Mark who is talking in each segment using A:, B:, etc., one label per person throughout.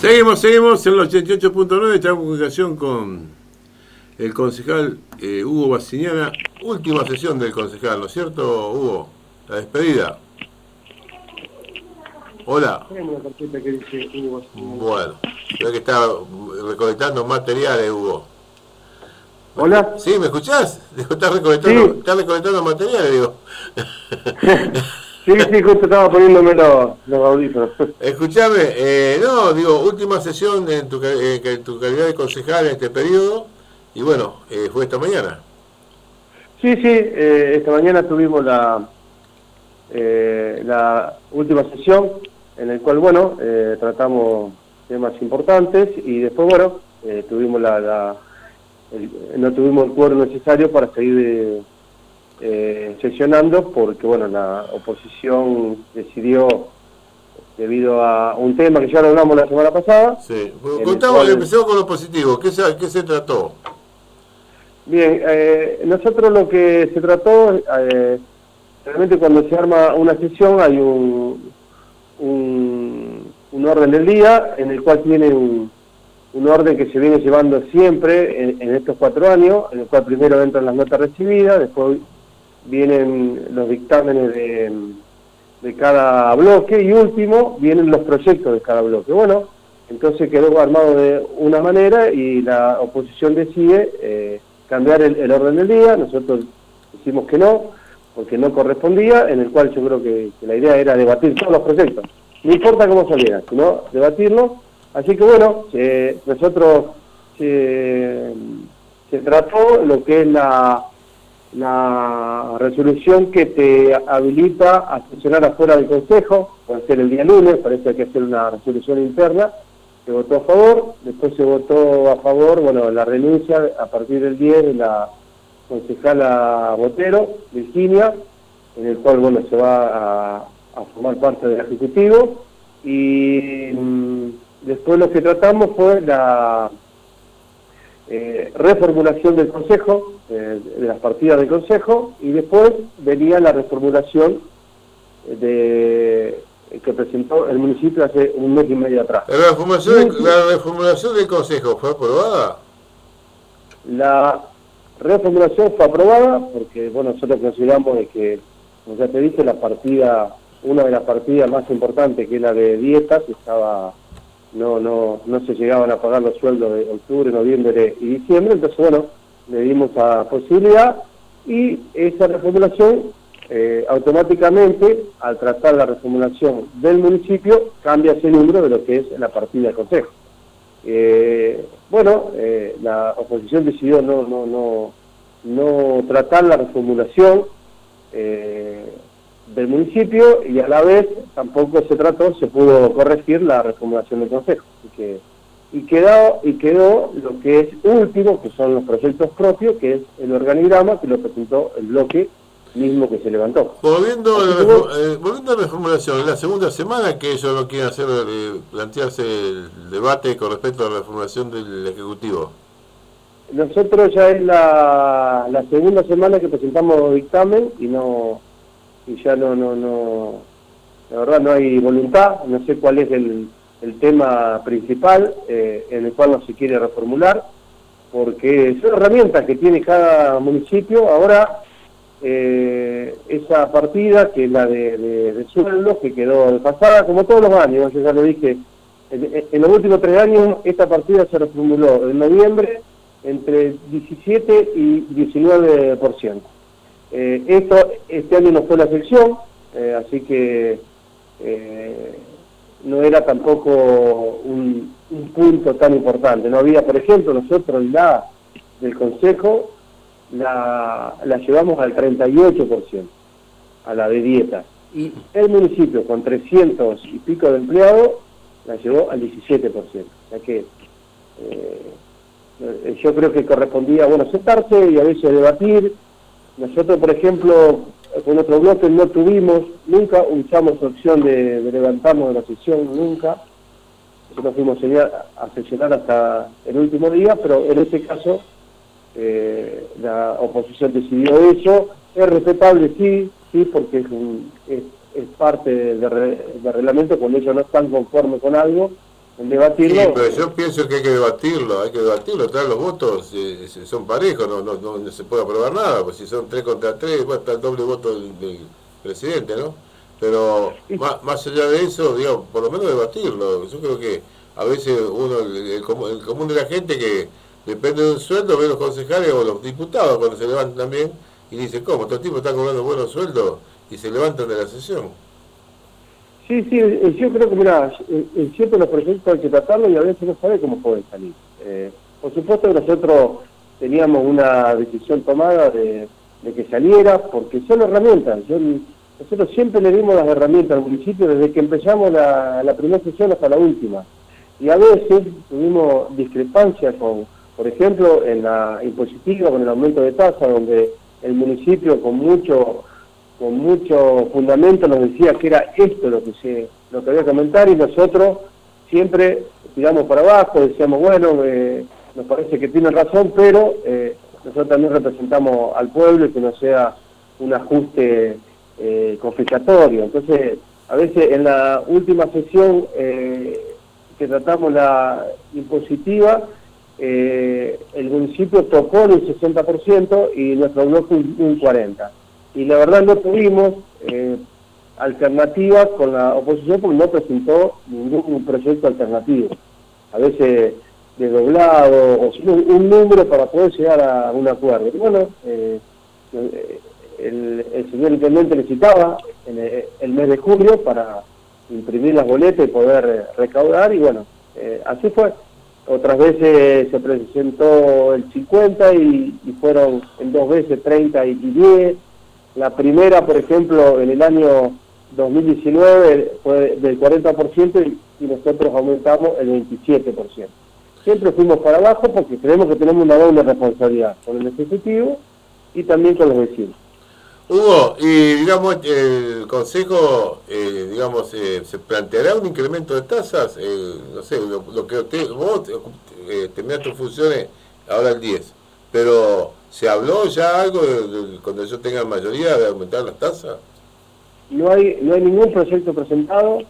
A: Seguimos, seguimos en el 88.9, estamos en comunicación con el concejal eh, Hugo Bassiñana. Última sesión del concejal, ¿no es cierto, Hugo? La despedida. Hola. Bueno, creo que está recolectando materiales, Hugo.
B: Hola.
A: ¿Sí? ¿Me escuchás? Digo, está recolectando,
B: Sí.
A: está recolectando materiales, digo.
B: Sí, sí, justo estaba poniéndome los, los audífonos.
A: Escuchame, eh, no, digo, última sesión en tu, ca- eh, en tu calidad de concejal en este periodo, y bueno, eh, fue esta mañana.
B: Sí, sí, eh, esta mañana tuvimos la, eh, la última sesión en el cual, bueno, eh, tratamos temas importantes y después, bueno, tuvimos la, la- el- no tuvimos el quórum necesario para seguir eh, eh, sesionando porque, bueno, la oposición decidió, debido a un tema que ya lo hablamos la semana pasada,
A: Sí. Contamos,
B: cual-
A: empecemos con lo positivo. ¿Qué se, qué se trató?
B: Bien, eh, nosotros lo que se trató, eh, realmente cuando se arma una sesión hay un, un, un orden del día en el cual tiene un, un orden que se viene llevando siempre en, en estos cuatro años, en el cual primero entran las notas recibidas, después vienen los dictámenes de, de cada bloque y último vienen los proyectos de cada bloque. Bueno, entonces quedó armado de una manera y la oposición decide eh, cambiar el, el orden del día, nosotros decimos que no, porque no correspondía, en el cual yo creo que, la idea era debatir todos los proyectos, no importa cómo salieran, sino debatirlo. Así que bueno, eh, nosotros eh, se trató lo que es la, la resolución que te habilita a sesionar afuera del Consejo, puede ser el día lunes, parece que hay que hacer una resolución interna, se votó a favor, después se votó a favor, bueno, la renuncia a partir del 10 de la concejala Botero, Virginia, en el cual, bueno, se va a, formar parte del Ejecutivo, y mm, después lo que tratamos fue la eh, reformulación del Consejo, eh, de las partidas del Consejo, y después venía la reformulación de que presentó el municipio hace un mes y medio atrás.
A: ¿La reformulación, de- la reformulación del Consejo fue aprobada?
B: La reformulación fue aprobada porque, bueno, nosotros consideramos de que, como ya te dije, la partida, una de las partidas más importantes, que es la de dietas, estaba no no no se llegaban a pagar los sueldos de octubre, noviembre y diciembre, entonces, bueno, le dimos la posibilidad y esa reformulación eh, automáticamente, al tratar la reformulación del municipio, cambia ese número de lo que es la partida del Consejo. Eh, bueno, eh, la oposición decidió no, no, no, no tratar la reformulación del municipio y a la vez tampoco se trató, se pudo corregir la reformulación del Consejo. Así que, y, quedó, y quedó lo que es último, que son los proyectos propios, que es el organigrama que lo presentó el bloque mismo que se levantó.
A: Volviendo a, la, eh, volviendo a la reformulación, en la segunda semana que ellos no quieren hacer, eh, plantearse el debate con respecto a la reformulación del Ejecutivo.
B: Nosotros ya es la, la segunda semana que presentamos dictamen y no y ya no no no la verdad no hay voluntad, no sé cuál es el, el tema principal eh, en el cual no se quiere reformular, porque son herramientas que tiene cada municipio. Ahora eh, esa partida que es la de, de, de que quedó pasada como todos los años, yo ya lo dije, en, en los últimos tres años esta partida se reformuló en noviembre entre 17 y 19%. Eh, esto este año no fue la excepción, eh, así que eh, no era tampoco un, un punto tan importante. No había, por ejemplo, nosotros la del Consejo la, la llevamos al 38%, a la de dietas. Y el municipio, con 300 y pico de empleados, la llevó al 17%. O sea que eh, yo creo que correspondía, bueno, sentarse y a veces debatir. Nosotros, por ejemplo, con otro bloque no tuvimos, nunca usamos opción de, levantarnos de la sesión, nunca. Nosotros fuimos a, sesionar hasta el último día, pero en este caso eh, la oposición decidió eso. Es respetable, sí, sí, porque es, un, es, parte del de, de reglamento, cuando ellos no están conformes con algo, debatirlo. Sí,
A: pero yo pienso que hay que debatirlo, hay que debatirlo, traer los votos eh, son parejos, no, no, no, se puede aprobar nada, pues si son tres contra tres, bueno, está el doble voto del, presidente, ¿no? Pero más, más, allá de eso, digamos, por lo menos debatirlo. Yo creo que a veces uno, el, común de la gente que depende de un sueldo, ve los concejales o los diputados cuando se levantan también y dice, ¿cómo? Estos tipos están cobrando buenos sueldos y se levantan de la sesión.
B: Sí, sí, yo creo que, mira, en cierto los proyectos hay que tratarlo y a veces no sabe cómo pueden salir. Eh, por supuesto que nosotros teníamos una decisión tomada de, que saliera, porque son herramientas. nosotros siempre le dimos las herramientas al municipio desde que empezamos la, primera sesión hasta la última. Y a veces tuvimos discrepancias con, por ejemplo, en la impositiva, con el aumento de tasa, donde el municipio con mucho con mucho fundamento nos decía que era esto lo que se lo que había que comentar y nosotros siempre tiramos para abajo, decíamos, bueno, eh, nos parece que tiene razón, pero eh, nosotros también representamos al pueblo y que no sea un ajuste eh, confiscatorio. Entonces, a veces en la última sesión que tratamos la impositiva, el municipio tocó el 60% y nuestro bloque un 40% y la verdad no tuvimos eh, alternativas con la oposición porque no presentó ningún proyecto alternativo. A veces desdoblado o sino un número para poder llegar a un acuerdo. Y bueno, eh, el, señor intendente necesitaba en el, mes de julio para imprimir las boletas y poder recaudar y bueno, eh, así fue. Otras veces se presentó el 50 y, y fueron en dos veces 30 y 10 la primera, por ejemplo, en el año 2019 fue del 40% y, nosotros aumentamos el 27%. Siempre fuimos para abajo porque creemos que tenemos una doble responsabilidad con el Ejecutivo y también con los vecinos.
A: Hugo, y digamos, el Consejo, eh, digamos, eh, ¿se planteará un incremento de tasas? Eh, no sé, lo, que usted, vos eh, terminás tus funciones ahora el 10, pero ¿Se habló ya algo de, cuando yo tenga mayoría de aumentar las tasas?
B: No hay, no hay ningún proyecto presentado.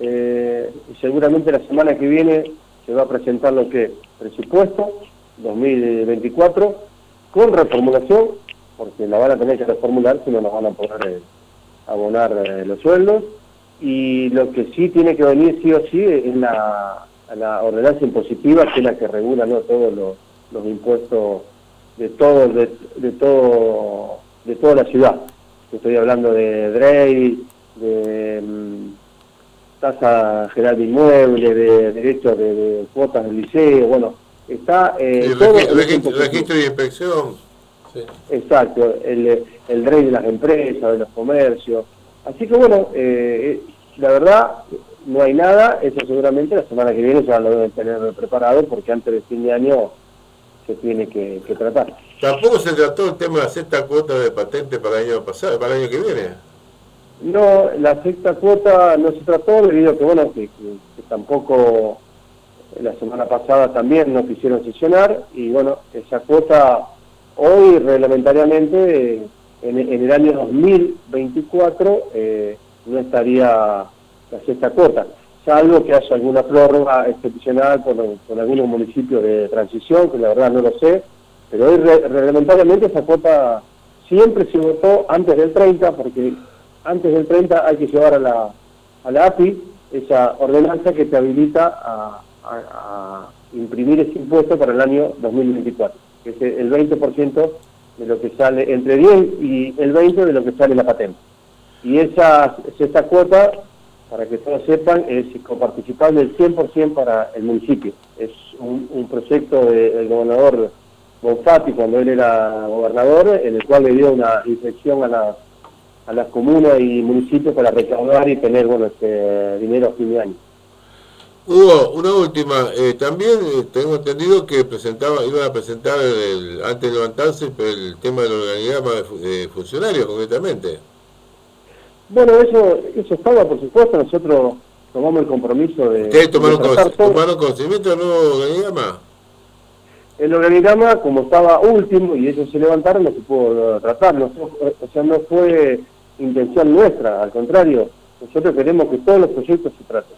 B: Eh, seguramente la semana que viene se va a presentar lo que presupuesto 2024 con reformulación, porque la van a tener que reformular, si no nos van a poder eh, abonar eh, los sueldos. Y lo que sí tiene que venir sí o sí es la, la ordenanza impositiva, que es la que regula ¿no? todos los, los impuestos de todo, de, todo, de toda la ciudad. Estoy hablando de DREI, de mm, tasa general de inmuebles, de derechos de, cuotas del liceo, bueno, está
A: eh, todo el registro, de inspección.
B: Exacto, el, el DREI de las empresas, de los comercios. Así que bueno, eh, la verdad no hay nada, eso seguramente la semana que viene ya lo deben tener preparado porque antes del fin de año se tiene que, tratar.
A: ¿Tampoco se trató el tema de la sexta cuota de patente para el año pasado, para el año que viene?
B: No, la sexta cuota no se trató debido a que, bueno, que, tampoco la semana pasada también no quisieron sesionar y, bueno, esa cuota hoy reglamentariamente en, el año 2024 eh, no estaría la sexta cuota salvo que haya alguna prórroga excepcional con, algunos municipios de transición, que la verdad no lo sé, pero hoy reglamentariamente esa cuota siempre se votó antes del 30, porque antes del 30 hay que llevar a la, a la API esa ordenanza que te habilita a, imprimir ese impuesto para el año 2024, que es el 20% de lo que sale, entre 10 y el 20% de lo que sale la patente. Y esa, esa cuota para que todos sepan, es coparticipable el 100% para el municipio. Es un, proyecto del gobernador Bonfatti cuando él era gobernador, en el cual le dio una inspección a, a las comunas y municipios para recaudar y tener bueno este dinero a fin de año.
A: Hugo, una última. Eh, también eh, tengo entendido que presentaba, iban a presentar antes de levantarse el tema del organigrama de funcionarios concretamente.
B: Bueno, eso, eso estaba, por supuesto, nosotros tomamos el compromiso de...
A: ¿Ustedes tomaron, conocimiento del nuevo organigrama?
B: El organigrama, como estaba último y ellos se levantaron, no se pudo tratar. o sea, no fue intención nuestra, al contrario, nosotros queremos que todos los proyectos se traten.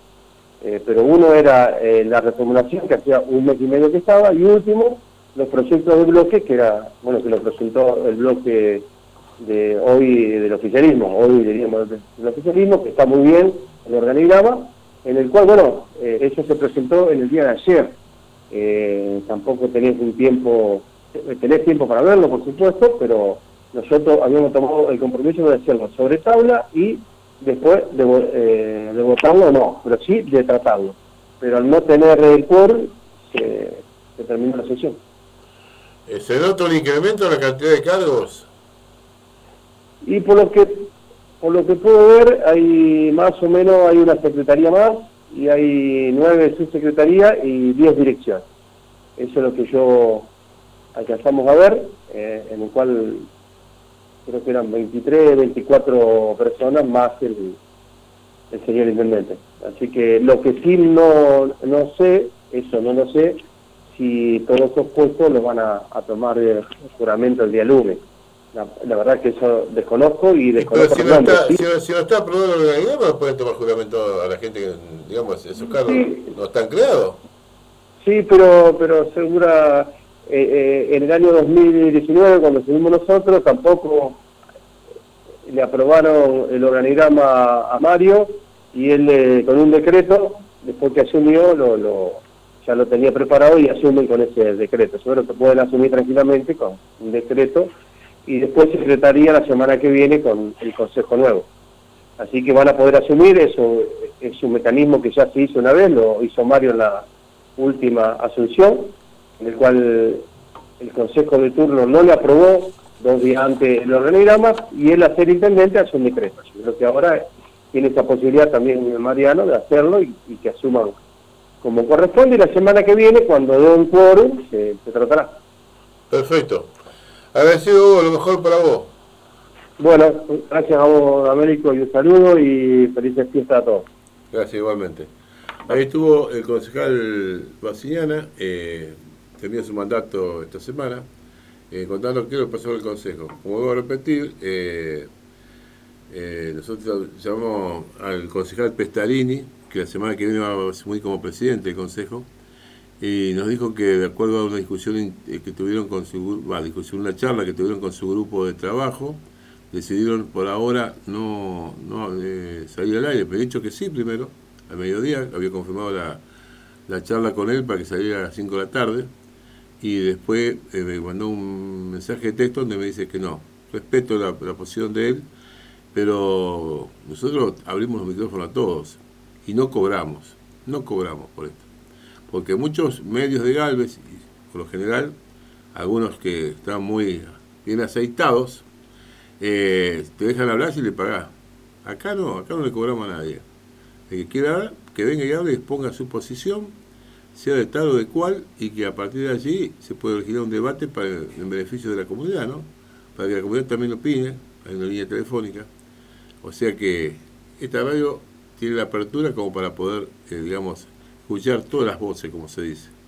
B: Eh, pero uno era eh, la reformulación, que hacía un mes y medio que estaba, y último, los proyectos de bloque, que era, bueno, que lo presentó el bloque de hoy del oficialismo, hoy diríamos del oficialismo, que está muy bien el organigrama, en el cual, bueno, eh, eso se presentó en el día de ayer. Eh, tampoco tenés un tiempo, tenés tiempo para verlo, por supuesto, pero nosotros habíamos tomado el compromiso de hacerlo sobre tabla y después de, eh, de votarlo no, pero sí de tratarlo. Pero al no tener el quórum, se, se terminó la sesión.
A: ¿Se nota un incremento en la cantidad de cargos?
B: Y por lo que por lo que puedo ver, hay más o menos hay una secretaría más y hay nueve subsecretarías y diez direcciones. Eso es lo que yo alcanzamos a ver, eh, en el cual creo que eran 23, 24 personas más el, el señor intendente. Así que lo que sí no, no sé, eso no lo sé, si todos esos puestos los van a, tomar de juramento el día lunes. La, la, verdad que eso desconozco y desconozco
A: Pero si, no está, ¿sí? si, si, no está aprobado la organigrama, pueden tomar juramento a la gente que, digamos, esos cargos sí. no están creados.
B: Sí, pero, pero segura, eh, eh, en el año 2019, cuando estuvimos nosotros, tampoco le aprobaron el organigrama a Mario y él eh, con un decreto, después que asumió, lo, lo, ya lo tenía preparado y asumen con ese decreto. Seguro que pueden asumir tranquilamente con un decreto y después secretaría la semana que viene con el Consejo Nuevo. Así que van a poder asumir, eso es un mecanismo que ya se hizo una vez, lo hizo Mario en la última asunción, en el cual el Consejo de turno no le aprobó dos días antes el organigrama y él a ser intendente hace un decreto. Yo creo que ahora tiene esa posibilidad también Mariano de hacerlo y, que asuman como corresponde y la semana que viene, cuando dé un quórum, se tratará.
A: Perfecto. Agradecido Hugo, lo mejor para vos.
B: Bueno, gracias a vos, Américo, y un saludo y felices fiestas a todos.
A: Gracias, igualmente. Ahí estuvo el concejal Basiñana, eh, terminó su mandato esta semana, eh, contando qué lo pasó el consejo. Como voy a repetir, eh, eh, nosotros llamamos al concejal Pestarini, que la semana que viene va a asumir como presidente del consejo, y nos dijo que de acuerdo a una discusión que tuvieron con su bueno, discusión, una charla que tuvieron con su grupo de trabajo, decidieron por ahora no, no eh, salir al aire, pero he dicho que sí primero, al mediodía, había confirmado la, la, charla con él para que saliera a las 5 de la tarde, y después eh, me mandó un mensaje de texto donde me dice que no, respeto la posición de él, pero nosotros abrimos los micrófonos a todos y no cobramos, no cobramos por esto porque muchos medios de Galvez, por lo general, algunos que están muy bien aceitados, eh, te dejan hablar si le pagás. Acá no, acá no le cobramos a nadie. El que quiera que venga y hable exponga su posición, sea de tal o de cual, y que a partir de allí se puede originar un debate para, en beneficio de la comunidad, ¿no? Para que la comunidad también opine, hay una línea telefónica. O sea que esta radio tiene la apertura como para poder, eh, digamos, escuchar todas las voces, como se dice.